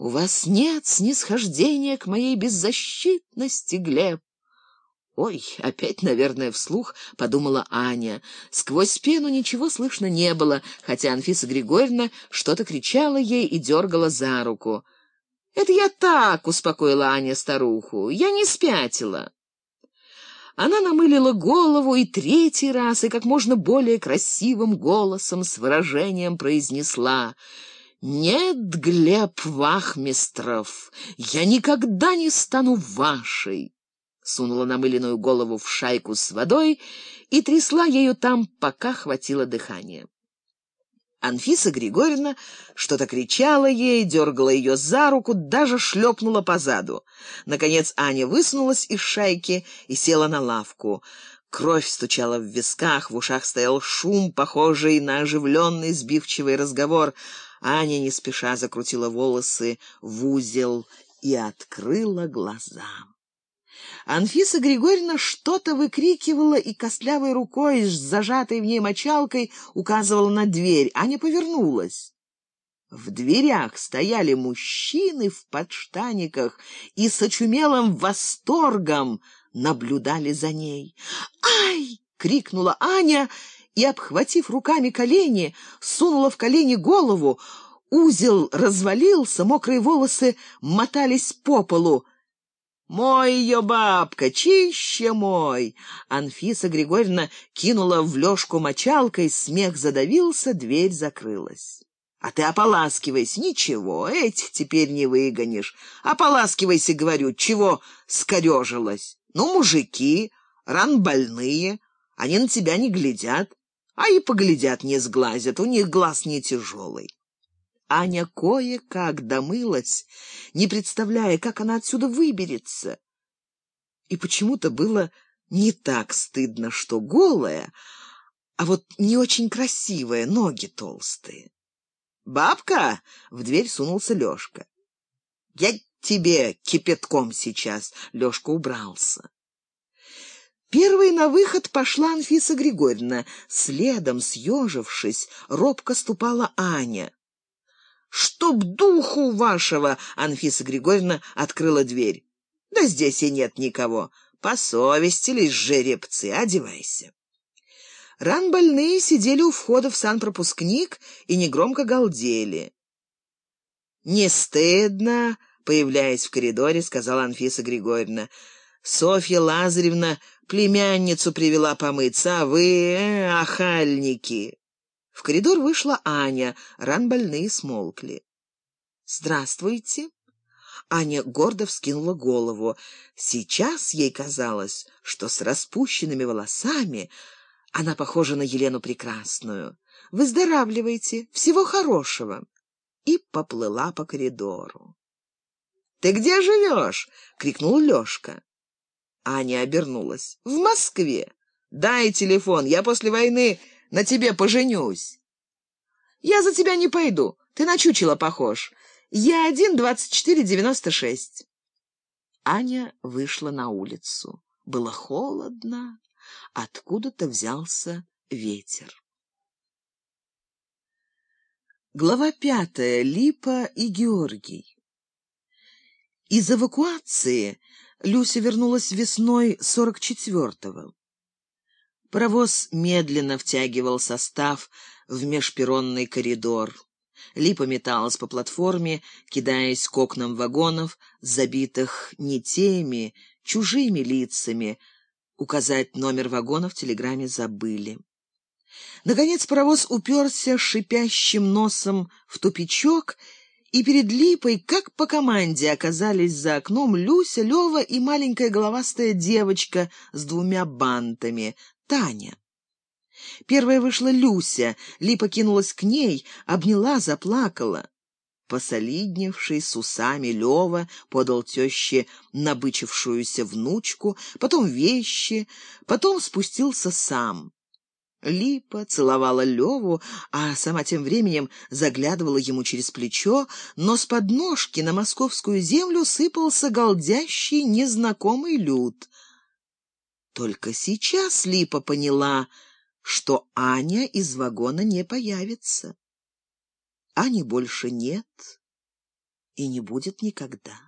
У вас нет снисхождения к моей беззащитности, Глеб. Ой, опять, наверное, вслух подумала Аня. Сквозь пену ничего слышно не было, хотя Анфиса Григорьевна что-то кричала ей и дергала за руку. Это я так, успокоила Аня старуху. Я не спятила. Она намылила голову и третий раз, и как можно более красивым голосом с выражением произнесла: «Нет, Глеб Вахмистров, я никогда не стану вашей!» Сунула намыленную голову в шайку с водой и трясла ею там, пока хватило дыхания. Анфиса Григорьевна что-то кричала ей, дергала ее за руку, даже шлепнула по заду. Наконец Аня высунулась из шайки и села на лавку. Кровь стучала в висках, в ушах стоял шум, похожий на оживленный сбивчивый разговор — Аня не спеша закрутила волосы в узел и открыла глаза. Анфиса Григорьевна что-то выкрикивала и костлявой рукой с зажатой в ней мочалкой указывала на дверь. Аня повернулась. В дверях стояли мужчины в подштаниках и с очумелым восторгом наблюдали за ней. «Ай!» — крикнула Аня и, обхватив руками колени, сунула в колени голову. Узел развалился, мокрые волосы мотались по полу. «Мой ее бабка, чище мой!» Анфиса Григорьевна кинула в Лёшку мочалкой, смех задавился, дверь закрылась. «А ты ополаскивайся, ничего, этих теперь не выгонишь. Ополаскивайся, говорю, чего скорёжилась? Ну, мужики, ран больные, они на тебя не глядят а и поглядят не сглазят, у них глаз не тяжелый. Аня кое-как домылась, не представляя, как она отсюда выберется. И почему-то было не так стыдно, что голая, а вот не очень красивая, ноги толстые. «Бабка!» — в дверь сунулся Лёшка. «Я тебе кипятком сейчас!» — Лёшка убрался. Первой на выход пошла Анфиса Григорьевна. Следом, съежившись, робко ступала Аня. «Чтоб духу вашего!» — Анфиса Григорьевна открыла дверь. «Да здесь и нет никого. Посовестились жеребцы, одевайся». Ран больные сидели у входа в санпропускник и негромко галдели. «Не стыдно?» — появляясь в коридоре, сказала Анфиса Григорьевна. «Софья Лазаревна племянницу привела помыться, а вы, э, охальники!» В коридор вышла Аня, ран больные смолкли. «Здравствуйте!» Аня гордо вскинула голову. Сейчас ей казалось, что с распущенными волосами она похожа на Елену Прекрасную. «Выздоравливайте! Всего хорошего!» И поплыла по коридору. «Ты где живешь?» — крикнул Лёшка. Аня обернулась. «В Москве. Дай телефон, я после войны на тебе поженюсь». «Я за тебя не пойду, ты на чучело похож. Я один двадцать четыре девяносто шесть». Аня вышла на улицу. Было холодно, откуда-то взялся ветер. Глава пятая. Липа и Георгий. Из эвакуации Люся вернулась весной сорок четвертого. Паровоз медленно втягивал состав в межперронный коридор. Липа металась по платформе, кидаясь к окнам вагонов, забитых не теми, чужими лицами. Указать номер вагона в телеграмме забыли. Наконец паровоз уперся шипящим носом в тупичок и перед Липой, как по команде, оказались за окном Люся, Лева и маленькая головастая девочка с двумя бантами, Таня. Первая вышла Люся, Липа кинулась к ней, обняла, заплакала. Посолидневший с усами Лева подал теще набычившуюся внучку, потом вещи, потом спустился сам. Липа целовала Леву, а сама тем временем заглядывала ему через плечо, но с подножки на московскую землю сыпался голдящий незнакомый люд. Только сейчас Липа поняла, что Аня из вагона не появится. Ани больше нет, и не будет никогда.